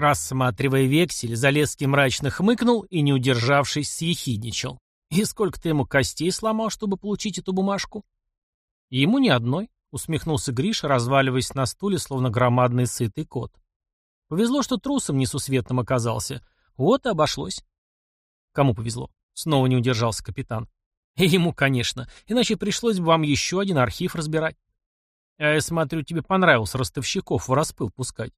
Рассматривая вексель, Залесский мрачно хмыкнул и, не удержавшись, съехидничал. «И сколько ты ему костей сломал, чтобы получить эту бумажку?» «Ему ни одной», — усмехнулся Гриша, разваливаясь на стуле, словно громадный сытый кот. «Повезло, что трусом несусветным оказался. Вот и обошлось». «Кому повезло?» — снова не удержался капитан. И ему, конечно, иначе пришлось бы вам еще один архив разбирать. А я смотрю, тебе понравилось ростовщиков в распыл пускать.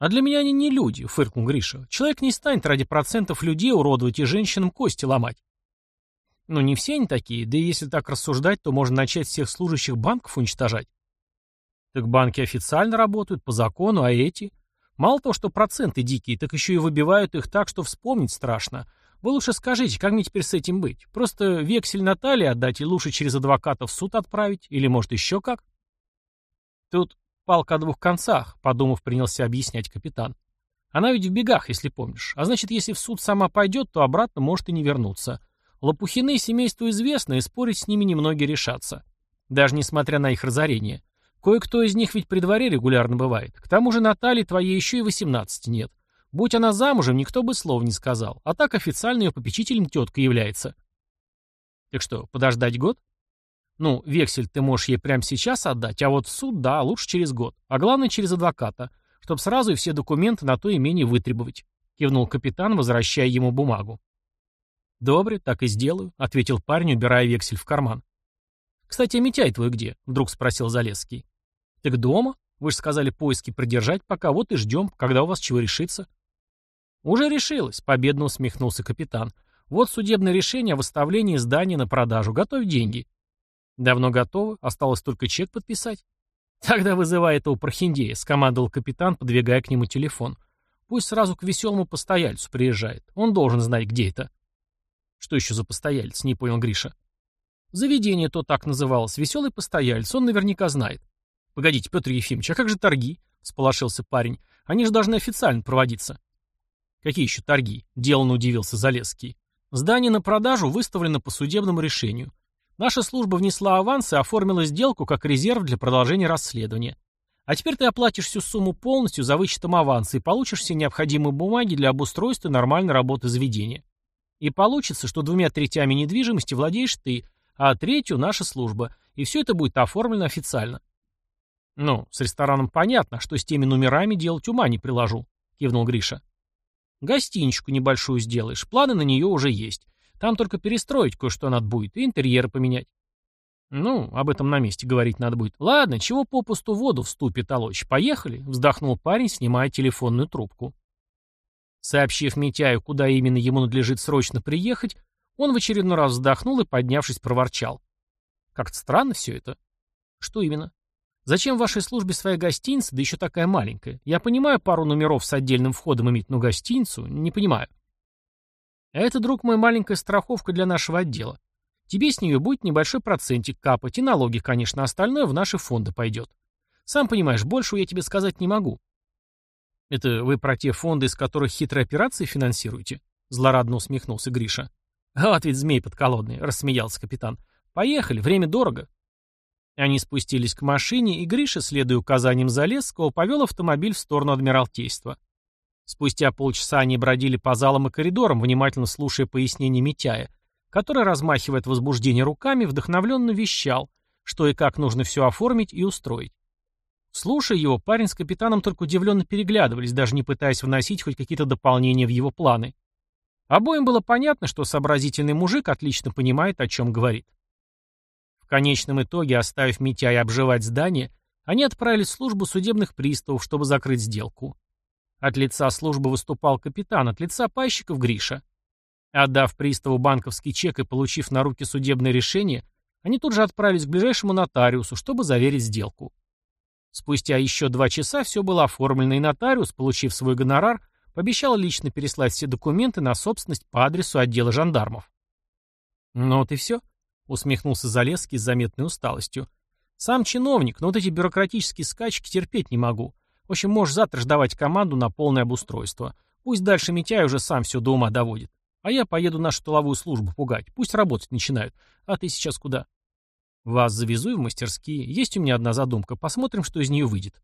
«А для меня они не люди», — фыркнул Гриша. «Человек не станет ради процентов людей уродовать и женщинам кости ломать». «Ну, не все они такие, да и если так рассуждать, то можно начать всех служащих банков уничтожать». «Так банки официально работают, по закону, а эти?» «Мало того, что проценты дикие, так еще и выбивают их так, что вспомнить страшно. Вы лучше скажите, как мне теперь с этим быть? Просто вексель Натальи отдать и лучше через адвоката в суд отправить? Или, может, еще как?» Тут палка о двух концах, подумав, принялся объяснять капитан. Она ведь в бегах, если помнишь. А значит, если в суд сама пойдет, то обратно может и не вернуться. Лопухины семейству известно, и спорить с ними немногие решатся. Даже несмотря на их разорение. Кое-кто из них ведь при дворе регулярно бывает. К тому же Наталье твоей еще и восемнадцати нет. Будь она замужем, никто бы слов не сказал. А так официально ее попечителем тетка является. Так что, подождать год? Ну, вексель ты можешь ей прямо сейчас отдать, а вот в суд, да, лучше через год. А главное, через адвоката, чтобы сразу и все документы на то имение вытребовать. Кивнул капитан, возвращая ему бумагу. «Добре, так и сделаю», — ответил парень, убирая вексель в карман. «Кстати, а Митяй твой где?» — вдруг спросил Залесский. «Так дома? Вы же сказали поиски продержать пока, вот и ждем, когда у вас чего решится». «Уже решилось», — победно усмехнулся капитан. «Вот судебное решение о выставлении здания на продажу. Готовь деньги». «Давно готовы? Осталось только чек подписать?» «Тогда вызывай этого прохиндея», — скомандовал капитан, подвигая к нему телефон. «Пусть сразу к веселому постояльцу приезжает. Он должен знать, где это». «Что еще за постояльц?» — не понял Гриша. «Заведение то так называлось. Веселый постояльц. Он наверняка знает». «Погодите, Петр Ефимович, а как же торги?» — сполошился парень. «Они же должны официально проводиться». «Какие еще торги?» — деланно удивился Залесский. «Здание на продажу выставлено по судебному решению. Наша служба внесла аванс и оформила сделку как резерв для продолжения расследования. А теперь ты оплатишь всю сумму полностью за вычетом аванса и получишь все необходимые бумаги для обустройства нормальной работы заведения. И получится, что двумя третями недвижимости владеешь ты, а третью – наша служба, и все это будет оформлено официально. «Ну, с рестораном понятно, что с теми номерами делать ума не приложу», – кивнул Гриша. «Гостиничку небольшую сделаешь, планы на нее уже есть. Там только перестроить кое-что надо будет и интерьеры поменять. Ну, об этом на месте говорить надо будет. Ладно, чего попусту воду в ступе толочь. Поехали, вздохнул парень, снимая телефонную трубку. Сообщив Митяю, куда именно ему надлежит срочно приехать, он в очередной раз вздохнул и, поднявшись, проворчал. Как-то странно все это. Что именно? Зачем в вашей службе своя гостиница, да еще такая маленькая? Я понимаю пару номеров с отдельным входом иметь, но гостиницу не понимаю. Это, друг мой, маленькая страховка для нашего отдела. Тебе с нее будет небольшой процентик капать, и налоги, конечно, остальное в наши фонды пойдет. Сам понимаешь, больше я тебе сказать не могу. Это вы про те фонды, из которых хитрые операции финансируете? Злорадно усмехнулся Гриша. Вот ведь змей подколодный, рассмеялся капитан. Поехали, время дорого. Они спустились к машине, и Гриша, следуя указаниям Залесского, повел автомобиль в сторону Адмиралтейства. Спустя полчаса они бродили по залам и коридорам, внимательно слушая пояснения Митяя, который, размахивая от возбуждения руками, вдохновленно вещал, что и как нужно все оформить и устроить. Слушая его, парень с капитаном только удивленно переглядывались, даже не пытаясь вносить хоть какие-то дополнения в его планы. Обоим было понятно, что сообразительный мужик отлично понимает, о чем говорит. В конечном итоге, оставив Митяя обживать здание, они отправили службу судебных приставов, чтобы закрыть сделку. От лица службы выступал капитан, от лица пайщиков Гриша. Отдав приставу банковский чек и получив на руки судебное решение, они тут же отправились к ближайшему нотариусу, чтобы заверить сделку. Спустя еще два часа все было оформлено, и нотариус, получив свой гонорар, пообещал лично переслать все документы на собственность по адресу отдела жандармов. «Ну вот и все», — усмехнулся Залесский с заметной усталостью. «Сам чиновник, но вот эти бюрократические скачки терпеть не могу. В общем, можешь завтра ждавать команду на полное обустройство. Пусть дальше Митяй уже сам все до ума доводит. А я поеду нашу тыловую службу пугать. Пусть работать начинают. А ты сейчас куда? Вас завезу в мастерские. Есть у меня одна задумка. Посмотрим, что из нее выйдет.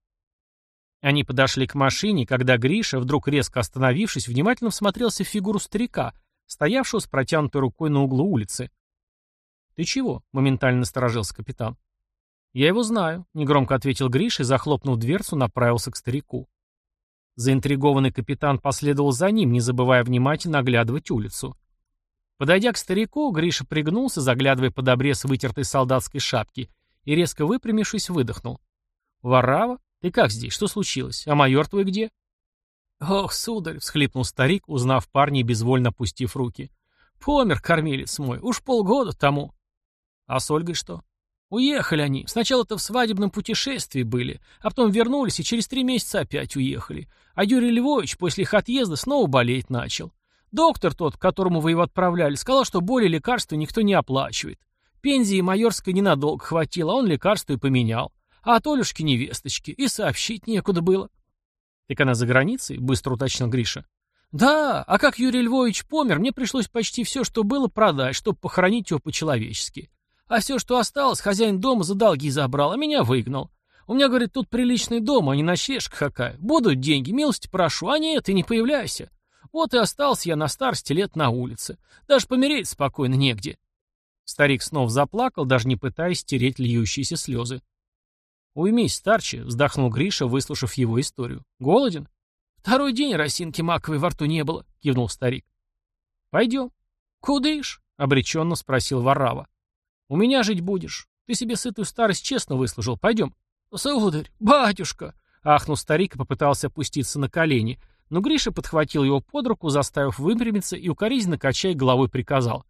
Они подошли к машине, когда Гриша, вдруг резко остановившись, внимательно всмотрелся в фигуру старика, стоявшего с протянутой рукой на углу улицы. «Ты чего?» — моментально насторожился капитан. «Я его знаю», — негромко ответил Гриша и, захлопнув дверцу, направился к старику. Заинтригованный капитан последовал за ним, не забывая внимательно оглядывать улицу. Подойдя к старику, Гриша пригнулся, заглядывая под обрез вытертой солдатской шапки, и, резко выпрямившись, выдохнул. «Варава? Ты как здесь? Что случилось? А майор твой где?» «Ох, сударь!» — всхлипнул старик, узнав парня и безвольно опустив руки. «Помер кормилец мой, уж полгода тому». «А с Ольгой что?» Уехали они. Сначала-то в свадебном путешествии были, а потом вернулись и через три месяца опять уехали. А Юрий Львович после их отъезда снова болеть начал. Доктор тот, к которому вы его отправляли, сказал, что боли лекарства никто не оплачивает. Пензии майорской ненадолго хватило, а он лекарство и поменял. А от Олюшки невесточки и сообщить некуда было. Так она за границей? Быстро уточнил Гриша. Да, а как Юрий Львович помер, мне пришлось почти все, что было, продать, чтобы похоронить его по-человечески. А все, что осталось, хозяин дома за долги забрал, а меня выгнал. У меня, говорит, тут приличный дом, а не ночлежка какая. Будут деньги, милости прошу, а нет, ты не появляйся. Вот и остался я на старости лет на улице. Даже помереть спокойно негде. Старик снова заплакал, даже не пытаясь стереть льющиеся слезы. «Уймись, старче», — вздохнул Гриша, выслушав его историю. «Голоден?» «Второй день росинки маковой во рту не было», — кивнул старик. «Пойдем». «Кудыш?» — обреченно спросил Варрава. «У меня жить будешь. Ты себе сытую старость честно выслужил. Пойдем». «Сударь, батюшка!» — ахнул старик и попытался опуститься на колени, но Гриша подхватил его под руку, заставив выпрямиться и укоризненно качая головой приказал.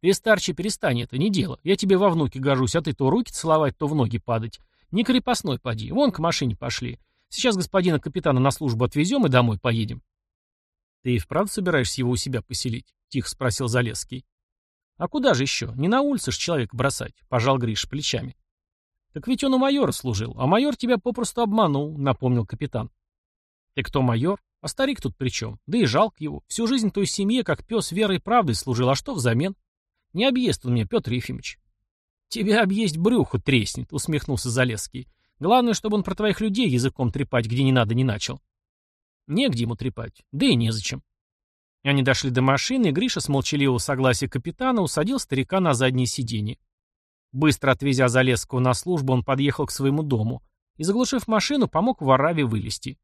«Ты, старче, перестань это, не дело. Я тебе во внуки гожусь, а ты то руки целовать, то в ноги падать. Не крепостной поди. Вон к машине пошли. Сейчас господина капитана на службу отвезем и домой поедем». «Ты и вправду собираешься его у себя поселить?» — тихо спросил Залесский. «А куда же еще? Не на улице ж человека бросать», — пожал Гриш плечами. «Так ведь он у майора служил, а майор тебя попросту обманул», — напомнил капитан. «Ты кто майор? А старик тут при чем? Да и жалко его. Всю жизнь той семье, как пес верой и правдой служил, а что взамен? Не объест он меня, Петр Ефимович». «Тебя объесть брюхо треснет», — усмехнулся Залесский. «Главное, чтобы он про твоих людей языком трепать, где не надо, не начал». «Негде ему трепать, да и незачем». Они дошли до машины, и Гриша с молчаливого согласия капитана усадил старика на заднее сиденье. Быстро отвезя Залесского на службу, он подъехал к своему дому и, заглушив машину, помог Вараве вылезти.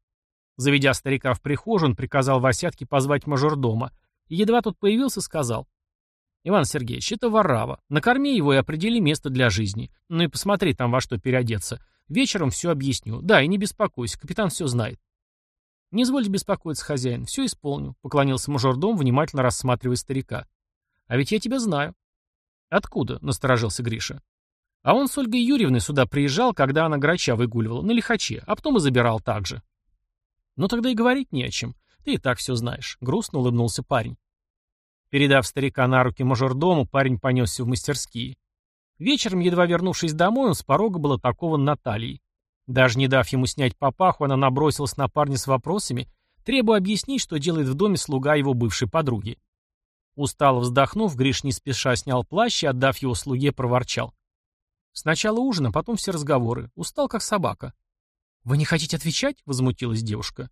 Заведя старика в прихожую, он приказал Васятке позвать мажордома, и едва тот появился, сказал, «Иван Сергеевич, это Варава. Накорми его и определи место для жизни. Ну и посмотри там во что переодеться. Вечером все объясню. Да, и не беспокойся, капитан все знает. «Не извольте беспокоиться, хозяин, все исполню», — поклонился мажордом, внимательно рассматривая старика. «А ведь я тебя знаю». «Откуда?» — насторожился Гриша. «А он с Ольгой Юрьевной сюда приезжал, когда она грача выгуливала, на лихаче, а потом и забирал так же». «Ну тогда и говорить не о чем. Ты и так все знаешь», — грустно улыбнулся парень. Передав старика на руки мажордому, парень понесся в мастерские. Вечером, едва вернувшись домой, он с порога был атакован Натальей. Даже не дав ему снять папаху, она набросилась на парня с вопросами, требуя объяснить, что делает в доме слуга его бывшей подруги. Устало вздохнув, Гриш не спеша снял плащ и, отдав его слуге, проворчал. «Сначала ужин, а потом все разговоры. Устал, как собака». «Вы не хотите отвечать?» — возмутилась девушка.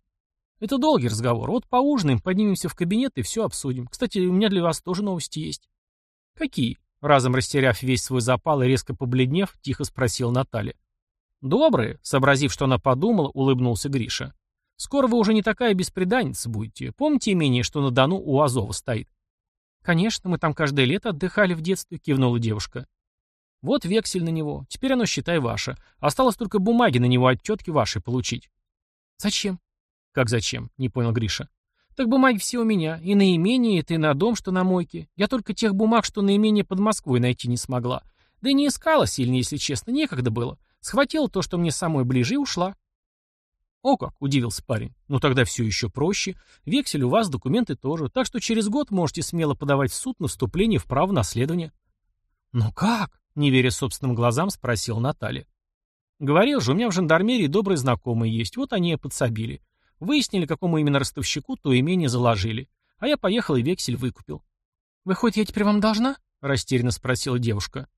«Это долгий разговор. Вот поужинаем, поднимемся в кабинет и все обсудим. Кстати, у меня для вас тоже новости есть». «Какие?» — разом растеряв весь свой запал и резко побледнев, тихо спросил Наталья. «Добрые», — сообразив, что она подумала, улыбнулся Гриша. «Скоро вы уже не такая беспреданница будете. Помните имение, что на Дону у Азова стоит?» «Конечно, мы там каждое лето отдыхали в детстве», — кивнула девушка. «Вот вексель на него. Теперь оно, считай, ваше. Осталось только бумаги на него отчетки ваши получить». «Зачем?» «Как зачем?» — не понял Гриша. «Так бумаги все у меня. И на имение, и ты на дом, что на мойке. Я только тех бумаг, что на имение под Москвой найти не смогла. Да и не искала сильно, если честно. Некогда было. Схватила то, что мне самой ближе, и ушла. «О как!» — удивился парень. «Ну тогда все еще проще. Вексель у вас, документы тоже. Так что через год можете смело подавать в суд на вступление в право наследования». «Ну как?» — не веря собственным глазам, спросил Наталья. «Говорил же, у меня в жандармерии добрые знакомые есть. Вот они и подсобили. Выяснили, какому именно ростовщику то имение заложили. А я поехал и вексель выкупил». «Выходит, я теперь вам должна?» — растерянно спросила девушка.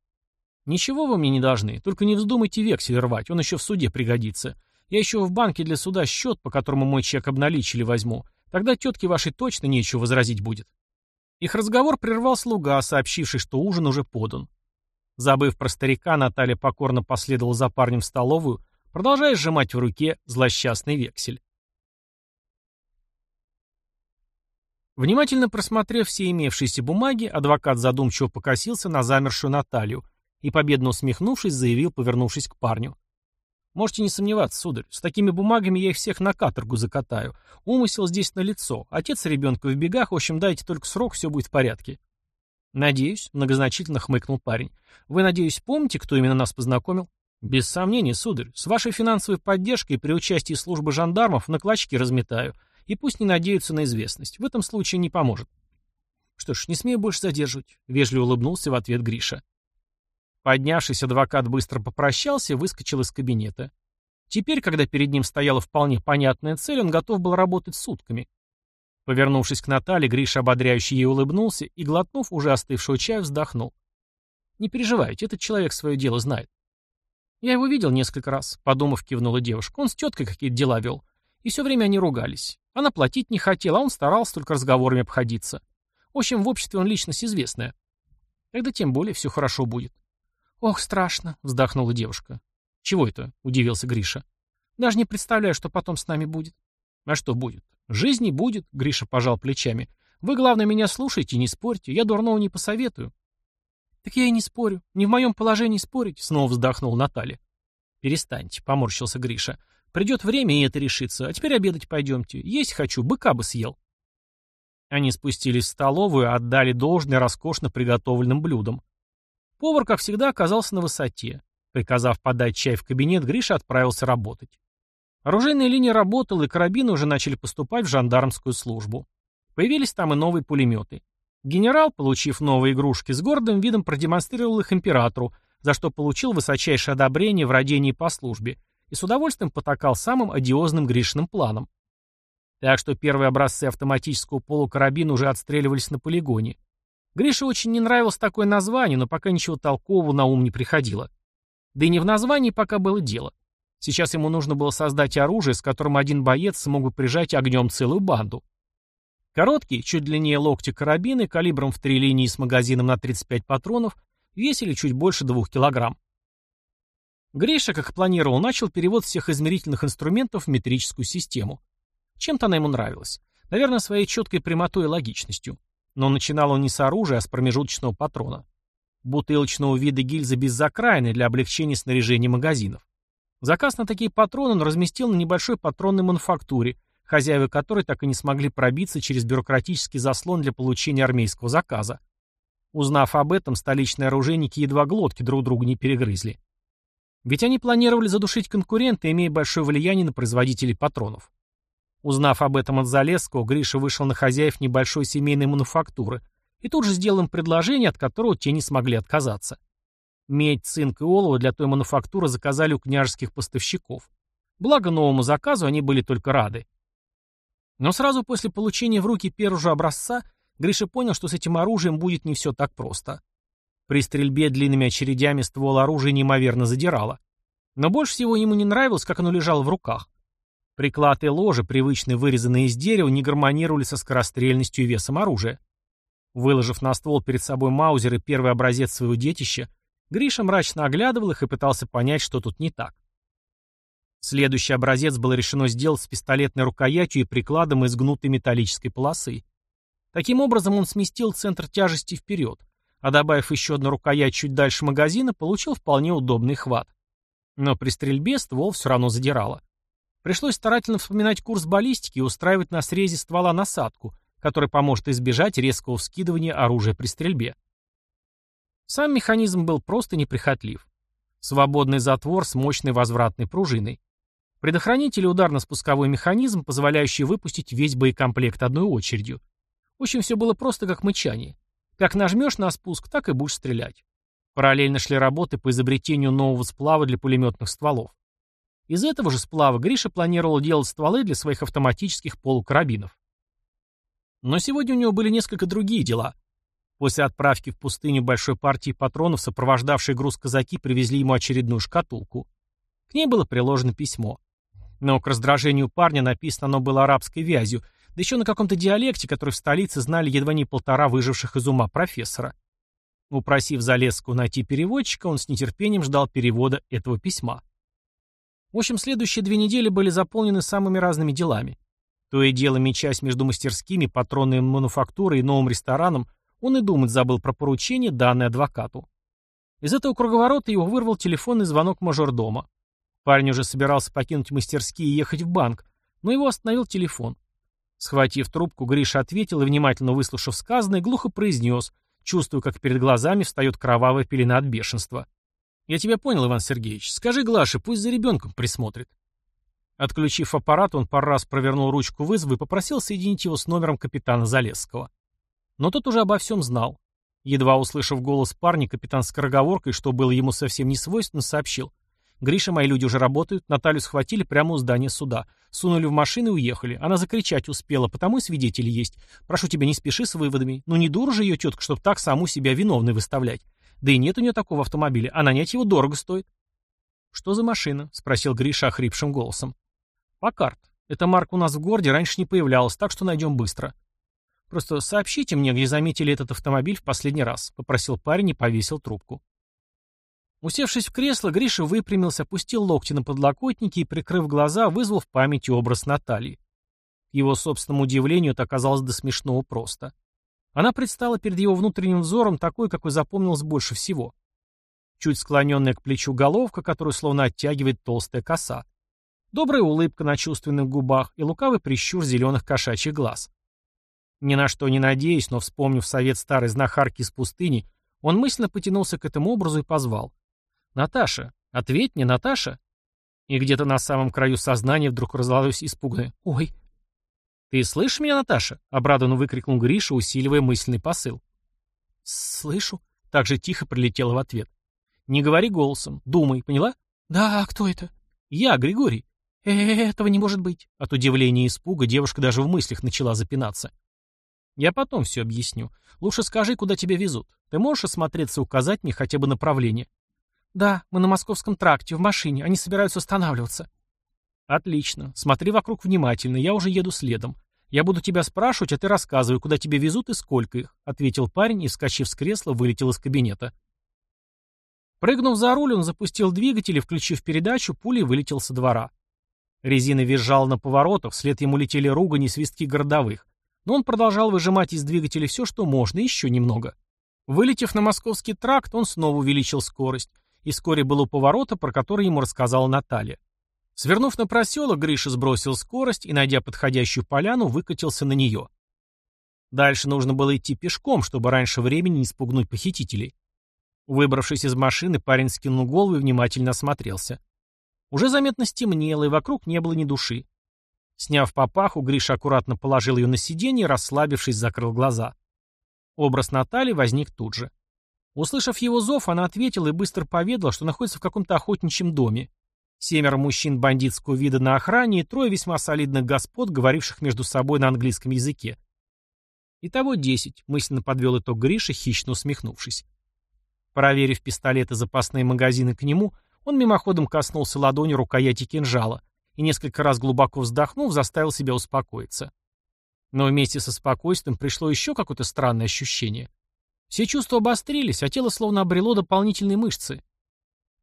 «Ничего вы мне не должны, только не вздумайте вексель рвать, он еще в суде пригодится. Я еще в банке для суда счет, по которому мой чек обналичили, возьму. Тогда тетке вашей точно нечего возразить будет». Их разговор прервал слуга, сообщивший, что ужин уже подан. Забыв про старика, Наталья покорно последовала за парнем в столовую, продолжая сжимать в руке злосчастный вексель. Внимательно просмотрев все имевшиеся бумаги, адвокат задумчиво покосился на замершую Наталью и, победно усмехнувшись, заявил, повернувшись к парню. «Можете не сомневаться, сударь, с такими бумагами я их всех на каторгу закатаю. Умысел здесь налицо. Отец ребенка в бегах, в общем, дайте только срок, все будет в порядке». «Надеюсь», — многозначительно хмыкнул парень. «Вы, надеюсь, помните, кто именно нас познакомил?» «Без сомнения, сударь. С вашей финансовой поддержкой при участии службы жандармов на клочки разметаю. И пусть не надеются на известность. В этом случае не поможет. Что ж, не смею больше задерживать. Вежливо улыбнулся в ответ Гриша. Поднявшись, адвокат быстро попрощался и выскочил из кабинета. Теперь, когда перед ним стояла вполне понятная цель, он готов был работать сутками. Повернувшись к Наталье, Гриша ободряюще ей улыбнулся и, глотнув уже остывшего чая, вздохнул. «Не переживайте, этот человек свое дело знает». «Я его видел несколько раз», — подумав, кивнула девушка. «Он с теткой какие-то дела вел. И все время они ругались. Она платить не хотела, а он старался только разговорами обходиться. В общем, в обществе он личность известная. Тогда тем более все хорошо будет. «Ох, страшно», — вздохнула девушка. «Чего это?» — удивился Гриша. «Даже не представляю, что потом с нами будет». «А что будет?» «Жизни будет», — Гриша пожал плечами. «Вы, главное, меня слушайте и не спорьте. Я дурного не посоветую». «Так я и не спорю. Не в моем положении спорить», — снова вздохнул Наталья. «Перестаньте», — поморщился Гриша. Придет время, и это решится. А теперь обедать пойдемте. Есть хочу, быка бы съел. Они спустились в столовую, отдали должное роскошно приготовленным блюдам. Повар, как всегда, оказался на высоте. Приказав подать чай в кабинет, Гриша отправился работать. Оружейная линия работала, и карабины уже начали поступать в жандармскую службу. Появились там и новые пулеметы. Генерал, получив новые игрушки, с гордым видом продемонстрировал их императору, за что получил высочайшее одобрение в родении по службе и с удовольствием потакал самым одиозным Гришиным планом. Так что первые образцы автоматического полукарабина уже отстреливались на полигоне. Грише очень не нравилось такое название, но пока ничего толкового на ум не приходило. Да и не в названии пока было дело. Сейчас ему нужно было создать оружие, с которым один боец смог бы прижать огнем целую банду. Короткие, чуть длиннее локти карабины, калибром в три линии с магазином на 35 патронов, весили чуть больше двух килограмм. Гриша, как и планировал, начал перевод всех измерительных инструментов в метрическую систему. Чем-то она ему нравилась. Наверное, своей четкой прямотой и логичностью. Но начинал он не с оружия, а с промежуточного патрона. Бутылочного вида гильзы без закраины для облегчения снаряжения магазинов. Заказ на такие патроны он разместил на небольшой патронной мануфактуре, хозяева которой так и не смогли пробиться через бюрократический заслон для получения армейского заказа. Узнав об этом, столичные оружейники едва глотки друг другу не перегрызли. Ведь они планировали задушить конкурента, имея большое влияние на производителей патронов. Узнав об этом от Залесского, Гриша вышел на хозяев небольшой семейной мануфактуры и тут же сделал им предложение, от которого те не смогли отказаться. Медь, цинк и олово для той мануфактуры заказали у княжеских поставщиков. Благо новому заказу они были только рады. Но сразу после получения в руки первого же образца Гриша понял, что с этим оружием будет не все так просто. При стрельбе длинными очередями ствол оружия неимоверно задирало. Но больше всего ему не нравилось, как оно лежало в руках. Приклад и ложе, привычно вырезанные из дерева, не гармонировали со скорострельностью и весом оружия. Выложив на ствол перед собой маузер и первый образец своего детища, Гриша мрачно оглядывал их и пытался понять, что тут не так. Следующий образец было решено сделать с пистолетной рукоятью и прикладом из гнутой металлической полосы. Таким образом он сместил центр тяжести вперед, а добавив еще одну рукоять чуть дальше магазина, получил вполне удобный хват. Но при стрельбе ствол все равно задирало. Пришлось старательно вспоминать курс баллистики и устраивать на срезе ствола насадку, которая поможет избежать резкого вскидывания оружия при стрельбе. Сам механизм был просто неприхотлив. Свободный затвор с мощной возвратной пружиной. Предохранитель ударно-спусковой механизм, позволяющий выпустить весь боекомплект одной очередью. В общем, все было просто как мычание. Как нажмешь на спуск, так и будешь стрелять. Параллельно шли работы по изобретению нового сплава для пулеметных стволов. Из этого же сплава Гриша планировал делать стволы для своих автоматических полукарабинов. Но сегодня у него были несколько другие дела. После отправки в пустыню большой партии патронов сопровождавшие груз казаки привезли ему очередную шкатулку. К ней было приложено письмо. Но к раздражению парня написано оно было арабской вязью, да еще на каком-то диалекте, который в столице знали едва не полтора выживших из ума профессора. Упросив Залесского найти переводчика, он с нетерпением ждал перевода этого письма. В общем, следующие две недели были заполнены самыми разными делами. То и дело, мечась между мастерскими, патронной мануфактурой и новым рестораном, он и думать забыл про поручение, данное адвокату. Из этого круговорота его вырвал телефонный звонок мажордома. Парень уже собирался покинуть мастерские и ехать в банк, но его остановил телефон. Схватив трубку, Гриша ответил и, внимательно выслушав сказанное, глухо произнес, чувствуя, как перед глазами встает кровавая пелена от бешенства. «Я тебя понял, Иван Сергеевич. Скажи Глаше, пусть за ребенком присмотрит». Отключив аппарат, он пару раз провернул ручку вызова и попросил соединить его с номером капитана Залесского. Но тот уже обо всем знал. Едва услышав голос парня, капитан с скороговоркой, что было ему совсем не свойственно, сообщил. «Гриша, мои люди уже работают. Наталью схватили прямо у здания суда. Сунули в машину и уехали. Она закричать успела, потому и свидетели есть. Прошу тебя, не спеши с выводами. Ну не дура же ее тетка, чтобы так саму себя виновной выставлять. Да и нет у нее такого автомобиля, а нанять его дорого стоит». «Что за машина?» — спросил Гриша охрипшим голосом. «Покарт. Эта марка у нас в городе раньше не появлялась, так что найдем быстро». «Просто сообщите мне, где заметили этот автомобиль в последний раз», — попросил парень и повесил трубку. Усевшись в кресло, Гриша выпрямился, опустил локти на подлокотники и, прикрыв глаза, вызвал в памяти образ Натальи. К его собственному удивлению это оказалось до смешного просто. Она предстала перед его внутренним взором такой, какой запомнилась больше всего. Чуть склоненная к плечу головка, которую словно оттягивает толстая коса. Добрая улыбка на чувственных губах и лукавый прищур зеленых кошачьих глаз. Ни на что не надеясь, но вспомнив совет старой знахарки из пустыни, он мысленно потянулся к этому образу и позвал. «Наташа! Ответь мне, Наташа!» И где-то на самом краю сознания вдруг раздалось испуганное «Ой!» «Ты слышишь меня, Наташа?» — обрадованно выкрикнул Гриша, усиливая мысленный посыл. «Слышу», — так же тихо прилетело в ответ. «Не говори голосом, думай, поняла?» «Да, а кто это?» «Я, Григорий». «Э, «Этого не может быть». От удивления и испуга девушка даже в мыслях начала запинаться. «Я потом все объясню. Лучше скажи, куда тебя везут. Ты можешь осмотреться и указать мне хотя бы направление?» «Да, мы на московском тракте, в машине. Они собираются останавливаться». «Отлично. Смотри вокруг внимательно. Я уже еду следом. Я буду тебя спрашивать, а ты рассказывай, куда тебя везут и сколько их», — ответил парень и, вскочив с кресла, вылетел из кабинета. Прыгнув за руль, он запустил двигатель и, включив передачу, пулей вылетел со двора. Резина визжала на поворотах, вслед ему летели ругани и свистки городовых. Но он продолжал выжимать из двигателя все, что можно, еще немного. Вылетев на московский тракт, он снова увеличил скорость и вскоре был у поворота, про который ему рассказала Наталья. Свернув на проселок, Гриша сбросил скорость и, найдя подходящую поляну, выкатился на нее. Дальше нужно было идти пешком, чтобы раньше времени не спугнуть похитителей. Выбравшись из машины, парень скинул голову и внимательно осмотрелся. Уже заметно стемнело, и вокруг не было ни души. Сняв папаху, Гриша аккуратно положил ее на сиденье и, расслабившись, закрыл глаза. Образ Натальи возник тут же. Услышав его зов, она ответила и быстро поведала, что находится в каком-то охотничьем доме. Семеро мужчин бандитского вида на охране и трое весьма солидных господ, говоривших между собой на английском языке. Итого десять, мысленно подвел итог Гриша, хищно усмехнувшись. Проверив пистолет и запасные магазины к нему, он мимоходом коснулся ладонью рукояти кинжала и несколько раз глубоко вздохнув, заставил себя успокоиться. Но вместе со спокойствием пришло еще какое-то странное ощущение — все чувства обострились, а тело словно обрело дополнительные мышцы.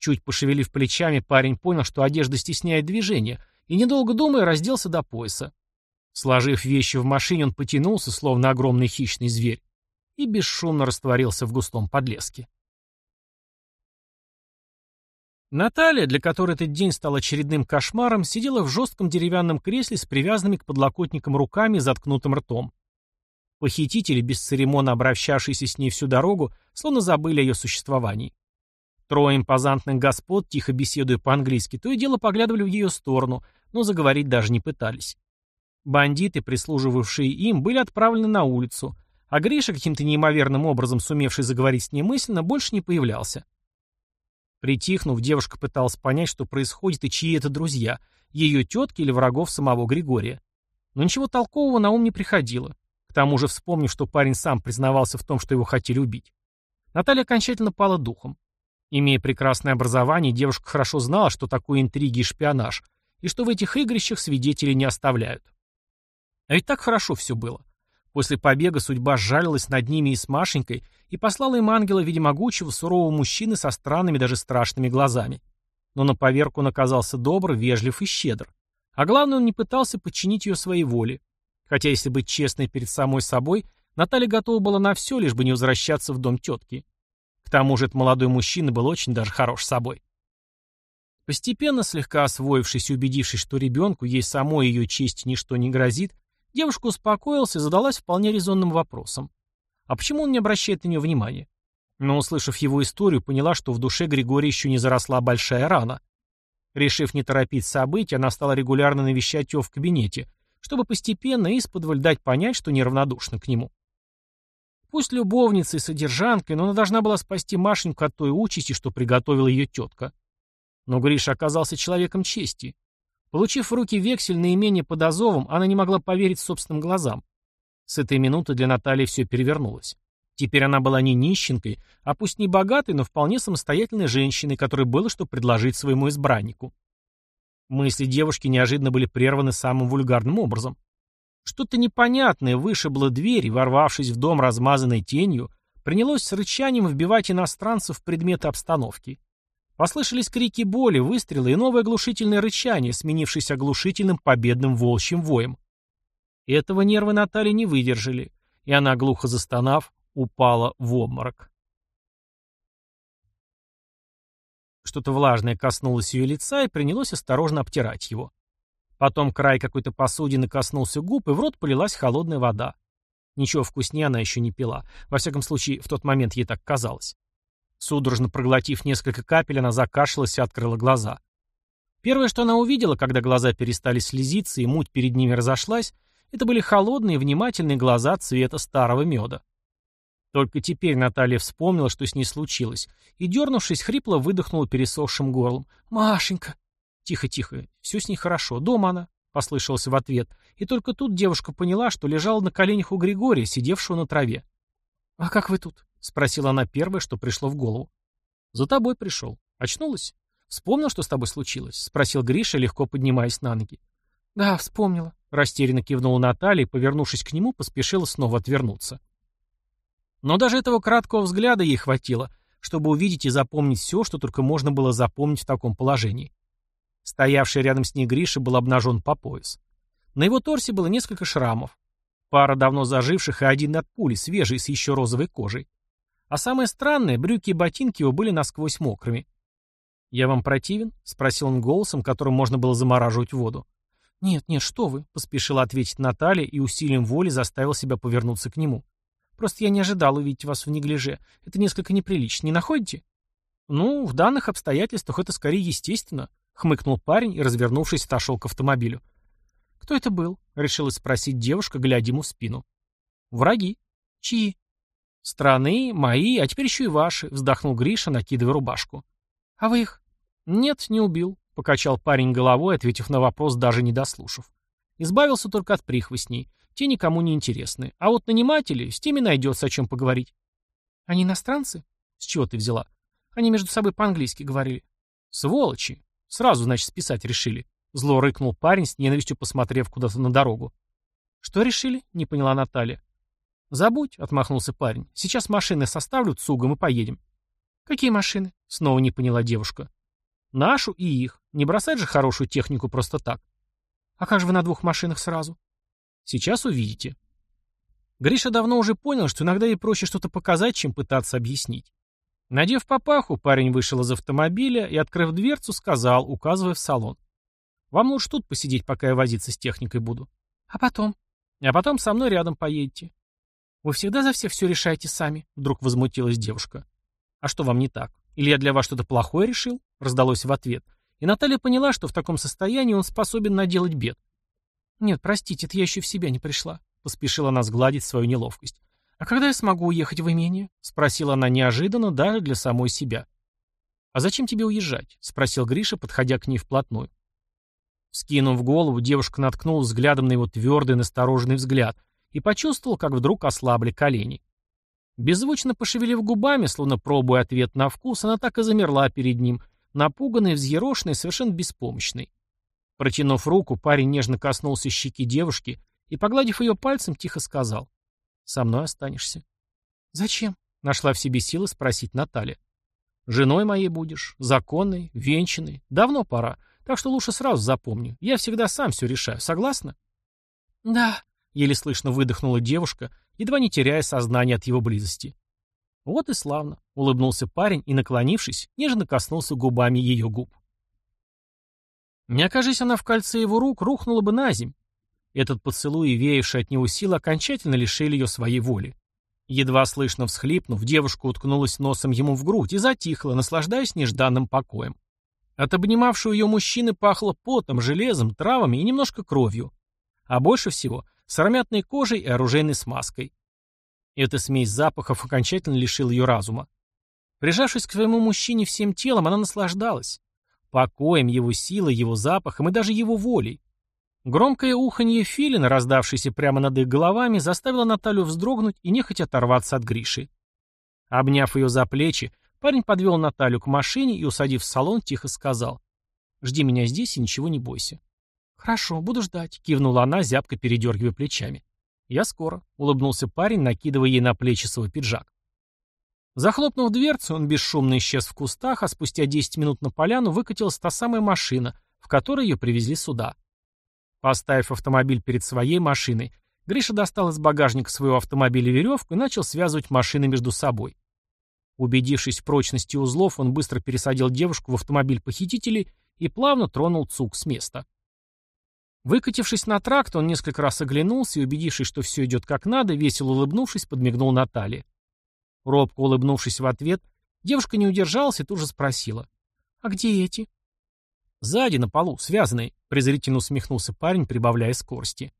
Чуть пошевелив плечами, парень понял, что одежда стесняет движение, и, недолго думая, разделся до пояса. Сложив вещи в машине, он потянулся, словно огромный хищный зверь, и бесшумно растворился в густом подлеске. Наталья, для которой этот день стал очередным кошмаром, сидела в жестком деревянном кресле с привязанными к подлокотникам руками и заткнутым ртом. Похитители, бесцеремонно обращавшиеся с ней всю дорогу, словно забыли о ее существовании. Трое импозантных господ, тихо беседуя по-английски, то и дело поглядывали в ее сторону, но заговорить даже не пытались. Бандиты, прислуживавшие им, были отправлены на улицу, а Гриша, каким-то неимоверным образом сумевший заговорить с ней мысленно, больше не появлялся. Притихнув, девушка пыталась понять, что происходит и чьи это друзья, ее тетки или врагов самого Григория. Но ничего толкового на ум не приходило. К тому же, вспомнив, что парень сам признавался в том, что его хотели убить. Наталья окончательно пала духом. Имея прекрасное образование, девушка хорошо знала, что такое интриги и шпионаж, и что в этих игрищах свидетелей не оставляют. А ведь так хорошо все было. После побега судьба сжалилась над ними и с Машенькой и послала им ангела в виде могучего, сурового мужчины со странными, даже страшными глазами. Но на поверку он оказался добр, вежлив и щедр. А главное, он не пытался подчинить ее своей воле. Хотя, если быть честной перед самой собой, Наталья готова была на все, лишь бы не возвращаться в дом тетки. К тому же этот молодой мужчина был очень даже хорош собой. Постепенно, слегка освоившись и убедившись, что ребенку, ей самой ее чести ничто не грозит, девушка успокоилась и задалась вполне резонным вопросом. А почему он не обращает на нее внимания? Но, услышав его историю, поняла, что в душе Григория еще не заросла большая рана. Решив не торопить события, она стала регулярно навещать его в кабинете, чтобы постепенно и исподволь дать понять, что неравнодушна к нему. Пусть любовницей содержанкой, но она должна была спасти Машеньку от той участи, что приготовила ее тетка. Но Гриша оказался человеком чести. Получив в руки вексель на имение под Азовом, она не могла поверить собственным глазам. С этой минуты для Натальи все перевернулось. Теперь она была не нищенкой, а пусть не богатой, но вполне самостоятельной женщиной, которой было что предложить своему избраннику. Мысли девушки неожиданно были прерваны самым вульгарным образом. Что-то непонятное вышибло дверь, и, ворвавшись в дом размазанной тенью, принялось с рычанием вбивать иностранцев в предметы обстановки. Послышались крики боли, выстрелы и новое оглушительное рычание, сменившееся оглушительным победным волчьим воем. Этого нервы Натальи не выдержали, и она, глухо застонав, упала в обморок. Что-то влажное коснулось ее лица и принялось осторожно обтирать его. Потом край какой-то посудины коснулся губ, и в рот полилась холодная вода. Ничего вкуснее она еще не пила. Во всяком случае, в тот момент ей так казалось. Судорожно проглотив несколько капель, она закашлялась и открыла глаза. Первое, что она увидела, когда глаза перестали слезиться и муть перед ними разошлась, это были холодные, внимательные глаза цвета старого меда. Только теперь Наталья вспомнила, что с ней случилось, и, дернувшись, хрипло выдохнула пересохшим горлом. «Машенька!» «Тихо-тихо, все с ней хорошо, дома она», — послышалось в ответ, и только тут девушка поняла, что лежала на коленях у Григория, сидевшего на траве. «А как вы тут?» — спросила она первое, что пришло в голову. «За тобой пришел. Очнулась? Вспомнил, что с тобой случилось?» — спросил Гриша, легко поднимаясь на ноги. «Да, вспомнила», — растерянно кивнула Наталья и, повернувшись к нему, поспешила снова отвернуться. Но даже этого краткого взгляда ей хватило, чтобы увидеть и запомнить все, что только можно было запомнить в таком положении. Стоявший рядом с ней Гриша был обнажен по пояс. На его торсе было несколько шрамов. Пара давно заживших и один от пули, свежий, с еще розовой кожей. А самое странное, брюки и ботинки его были насквозь мокрыми. «Я вам противен?» — спросил он голосом, которым можно было замораживать воду. «Нет, нет, что вы», — поспешила ответить Наталья и усилием воли заставил себя повернуться к нему. «Просто я не ожидал увидеть вас в неглиже. Это несколько неприлично, не находите?» «Ну, в данных обстоятельствах это скорее естественно», — хмыкнул парень и, развернувшись, отошел к автомобилю. «Кто это был?» — решилась спросить девушка, глядя ему в спину. «Враги». «Чьи?» «Страны, мои, а теперь еще и ваши», — вздохнул Гриша, накидывая рубашку. «А вы их?» «Нет, не убил», — покачал парень головой, ответив на вопрос, даже не дослушав. «Избавился только от прихвостней. Те никому не интересны. А вот наниматели, с теми найдется о чем поговорить». «Они иностранцы?» «С чего ты взяла?» «Они между собой по-английски говорили». «Сволочи! Сразу, значит, списать решили». Зло рыкнул парень, с ненавистью посмотрев куда-то на дорогу. «Что решили?» — не поняла Наталья. «Забудь», — отмахнулся парень. «Сейчас машины составлю цугом и поедем». «Какие машины?» — снова не поняла девушка. «Нашу и их. Не бросать же хорошую технику просто так». «А как же вы на двух машинах сразу?» «Сейчас увидите». Гриша давно уже понял, что иногда ей проще что-то показать, чем пытаться объяснить. Надев папаху, парень вышел из автомобиля и, открыв дверцу, сказал, указывая в салон. «Вам лучше тут посидеть, пока я возиться с техникой буду». «А потом?» «А потом со мной рядом поедете. «Вы всегда за всех все решаете сами», — вдруг возмутилась девушка. «А что вам не так? Или я для вас что-то плохое решил?» — раздалось в ответ. И Наталья поняла, что в таком состоянии он способен наделать бед. «Нет, простите, это я еще в себя не пришла», — поспешила она сгладить свою неловкость. «А когда я смогу уехать в имение?» — спросила она неожиданно даже для самой себя. «А зачем тебе уезжать?» — спросил Гриша, подходя к ней вплотную. Скинув голову, девушка наткнулась взглядом на его твердый, настороженный взгляд — и почувствовал, как вдруг ослабли колени. Беззвучно пошевелив губами, словно пробуя ответ на вкус, она так и замерла перед ним, напуганная, взъерошенная, совершенно беспомощной. Протянув руку, парень нежно коснулся щеки девушки и, погладив ее пальцем, тихо сказал. «Со мной останешься». «Зачем?» — нашла в себе силы спросить Наталья. «Женой моей будешь, законной, венчанной. Давно пора, так что лучше сразу запомни. Я всегда сам все решаю. Согласна?» «Да», — еле слышно выдохнула девушка, едва не теряя сознание от его близости. «Вот и славно», — улыбнулся парень и, наклонившись, нежно коснулся губами ее губ. Не окажись она в кольце его рук, рухнула бы на земь. Этот поцелуй и веявший от него силы окончательно лишили ее своей воли. Едва слышно всхлипнув, девушка уткнулась носом ему в грудь и затихла, наслаждаясь нежданным покоем. От обнимавшего ее мужчины пахло потом, железом, травами и немножко кровью. А больше всего — сыромятной кожей и оружейной смазкой. Эта смесь запахов окончательно лишила ее разума. Прижавшись к своему мужчине всем телом, она наслаждалась. Покоем, его силой, его запахом и даже его волей. Громкое уханье филина, раздавшееся прямо над их головами, заставило Наталью вздрогнуть и нехотя оторваться от Гриши. Обняв ее за плечи, парень подвел Наталью к машине и, усадив в салон, тихо сказал. «Жди меня здесь и ничего не бойся». «Хорошо, буду ждать», — кивнула она, зябко передергивая плечами. «Я скоро», — улыбнулся парень, накидывая ей на плечи свой пиджак. Захлопнув дверцу, он бесшумно исчез в кустах, а спустя 10 минут на поляну выкатилась та самая машина, в которой ее привезли сюда. Поставив автомобиль перед своей машиной, Гриша достал из багажника своего автомобиля веревку и начал связывать машины между собой. Убедившись в прочности узлов, он быстро пересадил девушку в автомобиль похитителей и плавно тронул ЦУК с места. Выкатившись на тракт, он несколько раз оглянулся и, убедившись, что все идет как надо, весело улыбнувшись, подмигнул Наталье. Робко улыбнувшись в ответ, девушка не удержалась и тут же спросила. «А где эти?» «Сзади, на полу, связанные», — презрительно усмехнулся парень, прибавляя скорости.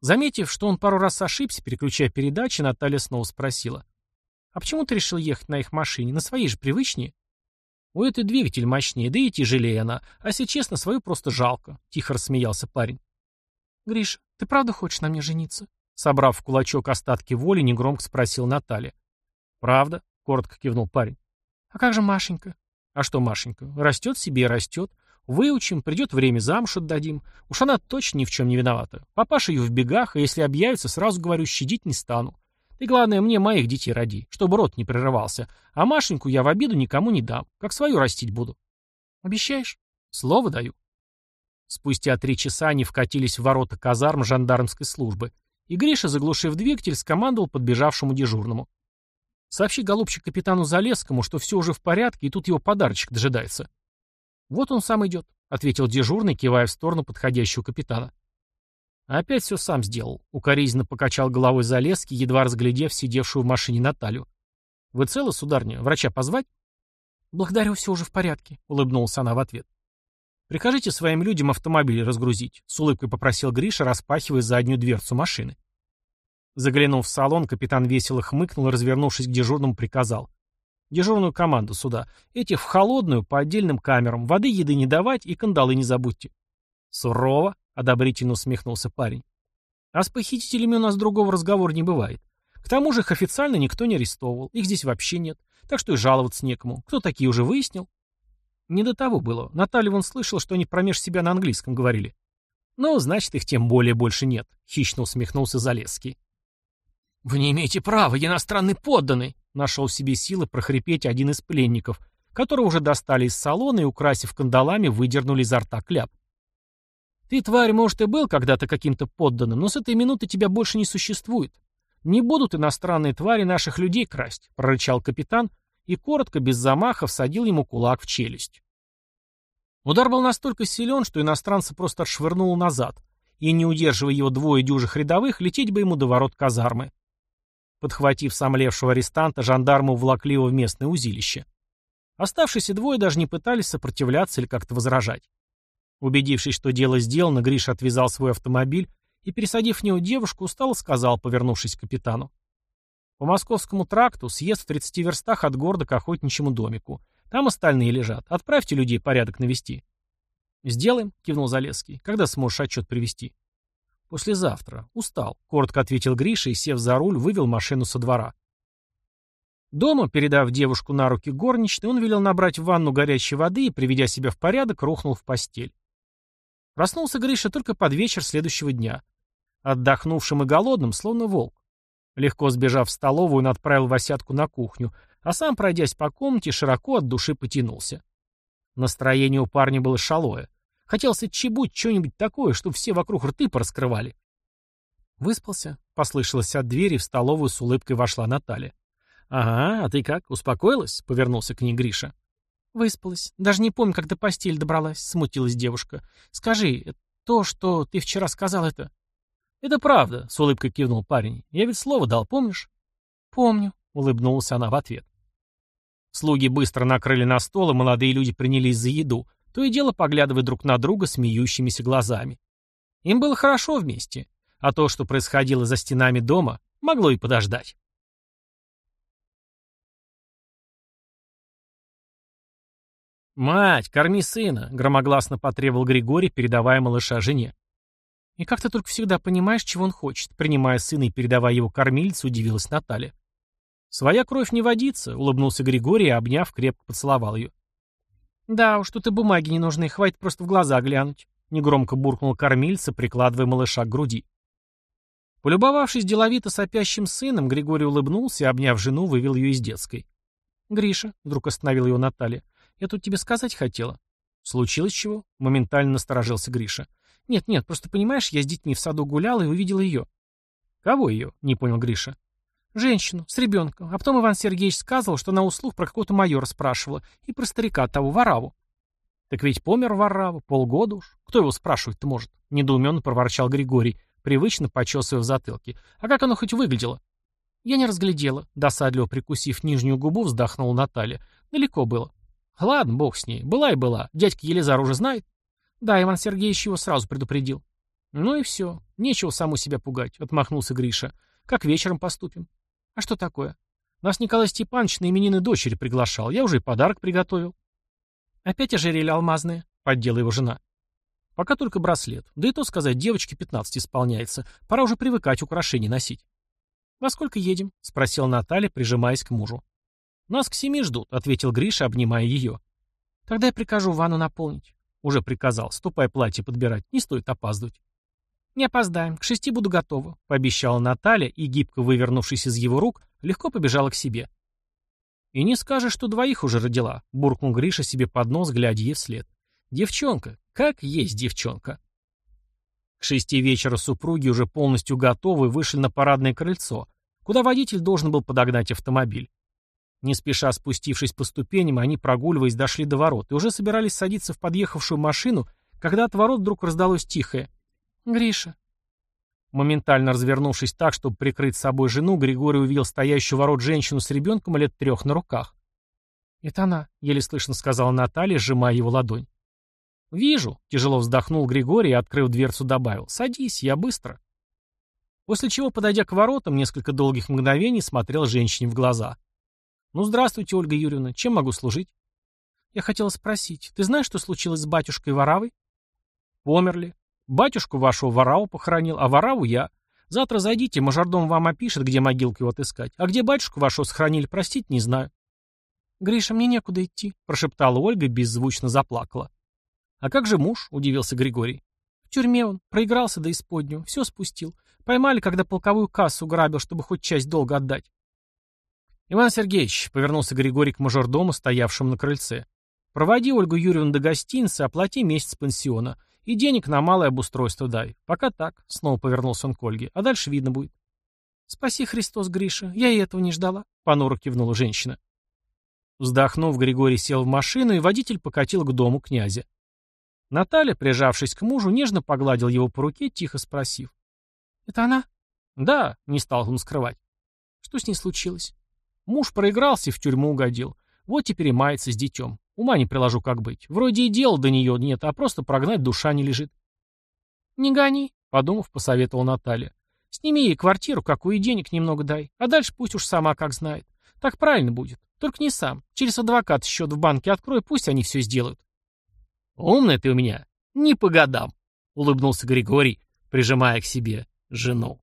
Заметив, что он пару раз ошибся, переключая передачи, Наталья снова спросила. «А почему ты решил ехать на их машине? На своей же привычнее?» «У этой двигатель мощнее, да и тяжелее она. А если честно, свою просто жалко», — тихо рассмеялся парень. «Гриш, ты правда хочешь на мне жениться?» Собрав в кулачок остатки воли, негромко спросил Наталья. «Правда?» — коротко кивнул парень. «А как же Машенька?» «А что Машенька? Растет себе и растет. Выучим, придет время, замуж отдадим. Уж она точно ни в чем не виновата. Папаша ее в бегах, а если объявится, сразу говорю, щадить не стану. Ты, главное, мне моих детей роди, чтобы рот не прерывался. А Машеньку я в обиду никому не дам. Как свою растить буду. Обещаешь? Слово даю. Спустя три часа они вкатились в ворота казарм жандармской службы, и Гриша, заглушив двигатель, скомандовал подбежавшему дежурному. «Сообщи, голубчик, капитану Залесскому, что все уже в порядке, и тут его подарочек дожидается». «Вот он сам идет», — ответил дежурный, кивая в сторону подходящего капитана. «Опять все сам сделал», — укоризненно покачал головой Залесский, едва разглядев сидевшую в машине Наталью. «Вы целы, сударня? Врача позвать?» «Благодарю, все уже в порядке», — улыбнулась она в ответ. «Прикажите своим людям автомобиль разгрузить», — с улыбкой попросил Гриша, распахивая заднюю дверцу машины. Заглянув в салон, капитан весело хмыкнул и, развернувшись к дежурному, приказал. Дежурную команду сюда. Этих в холодную, по отдельным камерам. Воды, еды не давать и кандалы не забудьте. Сурово, одобрительно усмехнулся парень. А с похитителями у нас другого разговора не бывает. К тому же их официально никто не арестовывал. Их здесь вообще нет. Так что и жаловаться некому. Кто такие уже выяснил? Не до того было. Наталья вон слышала, что они промеж себя на английском говорили. Ну, значит, их тем более больше нет. Хищно усмехнулся Залесский. «Вы не имеете права, иностранный подданный!» Нашел в себе силы прохрипеть один из пленников, которого уже достали из салона и, украсив кандалами, выдернули изо рта кляп. «Ты, тварь, может, и был когда-то каким-то подданным, но с этой минуты тебя больше не существует. Не будут иностранные твари наших людей красть», — прорычал капитан и коротко, без замаха, всадил ему кулак в челюсть. Удар был настолько силен, что иностранца просто отшвырнуло назад, и, не удерживая его двое дюжих рядовых, лететь бы ему до ворот казармы. Подхватив сомлевшего арестанта, жандармы увлакли его в местное узилище. Оставшиеся двое даже не пытались сопротивляться или как-то возражать. Убедившись, что дело сделано, Гриша отвязал свой автомобиль и, пересадив в него девушку, устало сказал, повернувшись к капитану. «По московскому тракту съезд в 30 верстах от города к охотничьему домику. Там остальные лежат. Отправьте людей порядок навести». «Сделаем», — кивнул Залесский. «Когда сможешь отчет привести?» «Послезавтра. Устал», — коротко ответил Гриша и, сев за руль, вывел машину со двора. Дома, передав девушку на руки горничной, он велел набрать в ванну горячей воды и, приведя себя в порядок, рухнул в постель. Проснулся Гриша только под вечер следующего дня. Отдохнувшим и голодным, словно волк. Легко сбежав в столовую, он отправил Васятку на кухню, а сам, пройдясь по комнате, широко от души потянулся. Настроение у парня было шалое. Хотелось отчебуть что-нибудь такое, чтобы все вокруг рты пораскрывали. «Выспался?» — послышалось от двери, в столовую с улыбкой вошла Наталья. «Ага, а ты как, успокоилась?» — повернулся к ней Гриша. «Выспалась. Даже не помню, как до постели добралась», — смутилась девушка. «Скажи, то, что ты вчера сказал, это...» «Это правда», — с улыбкой кивнул парень. «Я ведь слово дал, помнишь?» «Помню», — улыбнулась она в ответ. Слуги быстро накрыли на стол, и молодые люди принялись за еду, то и дело поглядывая друг на друга смеющимися глазами. Им было хорошо вместе, а то, что происходило за стенами дома, могло и подождать. «Мать, корми сына!» — громогласно потребовал Григорий, передавая малыша жене. «И как ты только всегда понимаешь, чего он хочет?» Принимая сына и передавая его кормильцу, удивилась Наталья. «Своя кровь не водится», — улыбнулся Григорий, обняв, крепко поцеловал ее. «Да уж, тут и бумаги не нужны, хватит просто в глаза глянуть», — негромко буркнул кормильца, прикладывая малыша к груди. Полюбовавшись деловито сопящим сыном, Григорий улыбнулся и, обняв жену, вывел ее из детской. «Гриша», — вдруг остановила его Наталья, — я тут тебе сказать хотела». «Случилось чего?» — моментально насторожился Гриша. «Нет, нет, просто понимаешь, я с детьми в саду гуляла и увидела ее». «Кого ее?» — не понял Гриша. «Женщину, с ребенком. А потом Иван Сергеевич сказал, что на услуг про какого-то майора спрашивала. И про старика того, Вараву». «Так ведь помер Варава, полгода уж. Кто его спрашивать-то может?» — недоуменно проворчал Григорий, привычно почесывая в затылке. «А как оно хоть выглядело?» «Я не разглядела», — досадливо прикусив нижнюю губу, вздохнула Наталья. «Далеко было». Ладно, бог с ней. Была и была. Дядька Елизар уже знает? Да, Иван Сергеевич его сразу предупредил. Ну и все. Нечего саму себя пугать, отмахнулся Гриша. Как вечером поступим? А что такое? Нас Николай Степанович на именины дочери приглашал. Я уже и подарок приготовил. Опять ожерелье алмазное, поддела его жена. Пока только браслет. Да и то сказать, девочке 15 исполняется. Пора уже привыкать украшения носить. «Во сколько едем?» — спросила Наталья, прижимаясь к мужу. «Нас к семи ждут», — ответил Гриша, обнимая ее. «Тогда я прикажу ванну наполнить». «Уже приказал. Ступай платье подбирать. Не стоит опаздывать». «Не опоздаем. К шести буду готова», — пообещала Наталья и, гибко вывернувшись из его рук, легко побежала к себе. «И не скажешь, что двоих уже родила», — буркнул Гриша себе под нос, глядя ей вслед. «Девчонка. Как есть девчонка». К шести вечера супруги уже полностью готовы вышли на парадное крыльцо, куда водитель должен был подогнать автомобиль. Не спеша спустившись по ступеням, они, прогуливаясь, дошли до ворот и уже собирались садиться в подъехавшую машину, когда от ворот вдруг раздалось тихое «Гриша». Моментально развернувшись так, чтобы прикрыть собой жену, Григорий увидел стоящую ворот женщину с ребенком лет трех на руках. «Это она», — еле слышно сказала Наталья, сжимая его ладонь. «Вижу», — тяжело вздохнул Григорий и, открыв дверцу, добавил. «Садись, я быстро». После чего, подойдя к воротам, несколько долгих мгновений смотрел женщине в глаза. «Ну, здравствуйте, Ольга Юрьевна. Чем могу служить?» «Я хотела спросить, ты знаешь, что случилось с батюшкой Варавой?» «Померли. Батюшку вашего Вараву похоронил, а Вараву я. Завтра зайдите, мажордом вам опишет, где могилку его отыскать. А где батюшку вашего сохранили, простить не знаю». «Гриша, мне некуда идти», — прошептала Ольга беззвучно заплакала. «А как же муж?» — удивился Григорий. «В тюрьме он. Проигрался до исподнего. Все спустил. Поймали, когда полковую кассу грабил, чтобы хоть часть долга отдать. «Иван Сергеевич», — повернулся Григорий к мажордому, стоявшему на крыльце, «проводи Ольгу Юрьевну до гостиницы, оплати месяц пансиона. И денег на малое обустройство дай. Пока так», — снова повернулся он к Ольге, «а дальше видно будет». «Спаси Христос, Гриша, я и этого не ждала», — понуро кивнула женщина. Вздохнув, Григорий сел в машину, и водитель покатил к дому князя. Наталья, прижавшись к мужу, нежно погладил его по руке, тихо спросив. «Это она?» «Да», — не стал он скрывать. «Что с ней случилось?» Муж проигрался и в тюрьму угодил. Вот теперь и мается с детем. Ума не приложу, как быть. Вроде и дела до нее нет, а просто прогнать душа не лежит. «Не гони», — подумав, посоветовал Наталья. «Сними ей квартиру, какую денег немного дай, а дальше пусть уж сама как знает. Так правильно будет. Только не сам. Через адвокат счет в банке открой, пусть они все сделают». «Умная ты у меня. Не по годам», — улыбнулся Григорий, прижимая к себе жену.